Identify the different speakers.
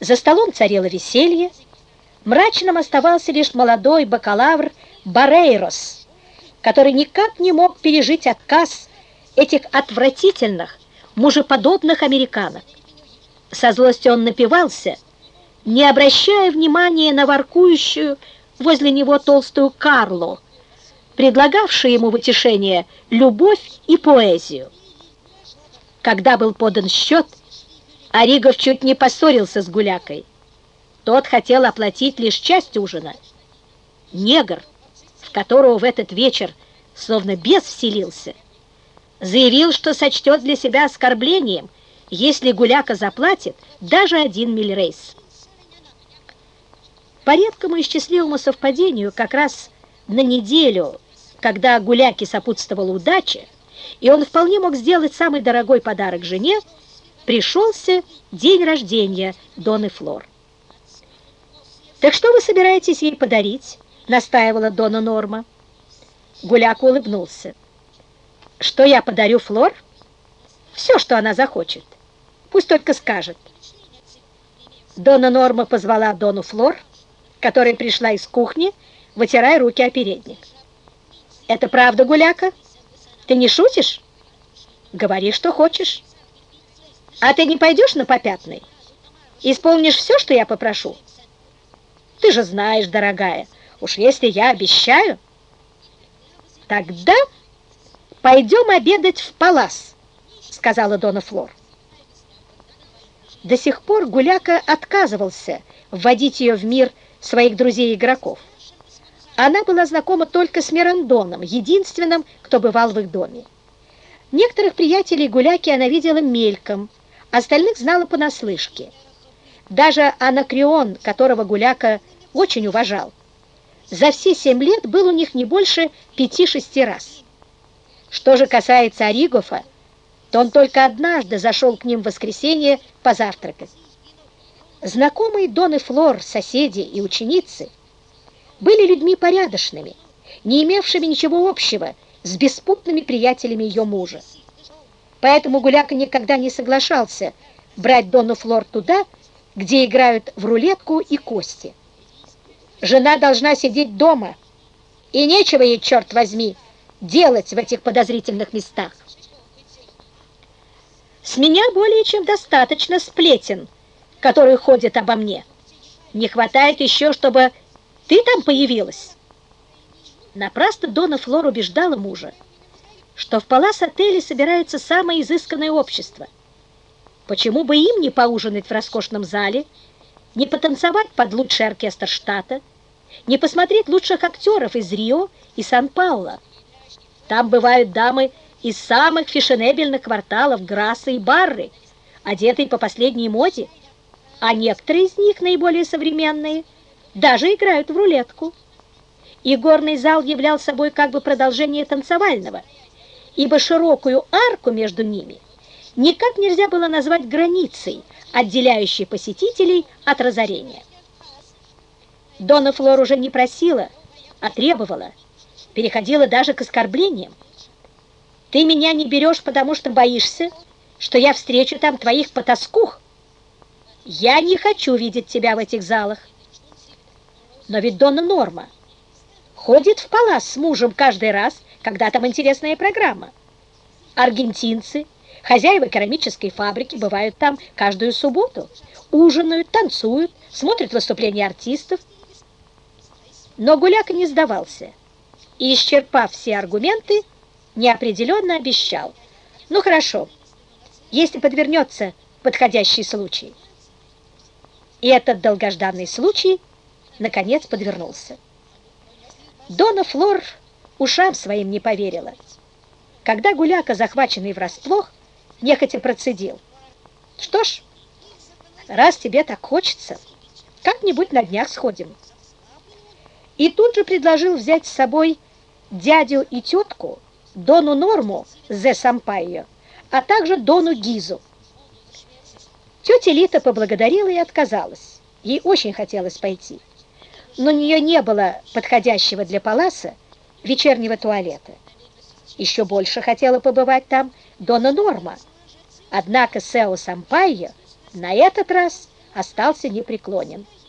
Speaker 1: За столом царило веселье, мрачным оставался лишь молодой бакалавр Барейрос, который никак не мог пережить отказ этих отвратительных, мужеподобных американок. Со злостью он напивался, не обращая внимания на воркующую возле него толстую Карлу, предлагавшую ему в утешение любовь и поэзию. Когда был подан счет, Оригов чуть не поссорился с Гулякой. Тот хотел оплатить лишь часть ужина. Негр, в которого в этот вечер словно бес вселился, заявил, что сочтет для себя оскорблением, если Гуляка заплатит даже один мильрейс. По редкому и счастливому совпадению, как раз на неделю, когда Гуляке сопутствовала удача, и он вполне мог сделать самый дорогой подарок жене, пришелся день рождения Доны Флор. «Так что вы собираетесь ей подарить?» — настаивала Дона Норма. Гуляк улыбнулся. «Что я подарю Флор? Все, что она захочет. Пусть только скажет». Дона Норма позвала Дону Флор, которая пришла из кухни, вытирая руки о передник. «Это правда, Гуляка? Ты не шутишь? Говори, что хочешь». А ты не пойдешь на попятный? Исполнишь все, что я попрошу? Ты же знаешь, дорогая, уж если я обещаю... Тогда пойдем обедать в палас, сказала Дона Флор. До сих пор Гуляка отказывался вводить ее в мир своих друзей-игроков. Она была знакома только с Мирандоном, единственным, кто бывал в их доме. Некоторых приятелей Гуляки она видела мельком, Остальных знала понаслышке. Даже Анакреон, которого Гуляка очень уважал, за все семь лет был у них не больше пяти-шести раз. Что же касается Оригофа, то он только однажды зашел к ним в воскресенье позавтракать. Знакомые Дон и Флор, соседи и ученицы были людьми порядочными, не имевшими ничего общего с беспутными приятелями ее мужа. Поэтому Гуляка никогда не соглашался брать Донну Флор туда, где играют в рулетку и кости. Жена должна сидеть дома, и нечего ей, черт возьми, делать в этих подозрительных местах. С меня более чем достаточно сплетен, которые ходят обо мне. Не хватает еще, чтобы ты там появилась. Напрасно Дона Флор убеждала мужа, что в палас-отеле собирается самое изысканное общество. Почему бы им не поужинать в роскошном зале, не потанцевать под лучший оркестр штата, не посмотреть лучших актеров из Рио и Сан-Пауло? Там бывают дамы из самых фешенебельных кварталов Грасса и Барры, одетые по последней моде, а некоторые из них, наиболее современные, даже играют в рулетку. И горный зал являл собой как бы продолжение танцевального – ибо широкую арку между ними никак нельзя было назвать границей, отделяющей посетителей от разорения. Дона Флор уже не просила, а требовала, переходила даже к оскорблениям. «Ты меня не берешь, потому что боишься, что я встречу там твоих потаскух. Я не хочу видеть тебя в этих залах». Но ведь Дона Норма ходит в палас с мужем каждый раз, когда там интересная программа. Аргентинцы, хозяева керамической фабрики, бывают там каждую субботу, ужинают, танцуют, смотрят выступления артистов. Но Гуляк не сдавался и, исчерпав все аргументы, неопределенно обещал. Ну хорошо, если подвернется подходящий случай. И этот долгожданный случай наконец подвернулся. Дона Флор ушам своим не поверила. Когда Гуляка, захваченный врасплох, нехотя процедил. Что ж, раз тебе так хочется, как-нибудь на днях сходим. И тут же предложил взять с собой дядю и тетку, Дону Норму Зе Сампайо, а также Дону Гизу. Тетя Лита поблагодарила и отказалась. Ей очень хотелось пойти. Но у нее не было подходящего для Паласа вечернего туалета. Еще больше хотела побывать там Дона Норма. Однако Сео Сампайо на этот раз остался непреклонен.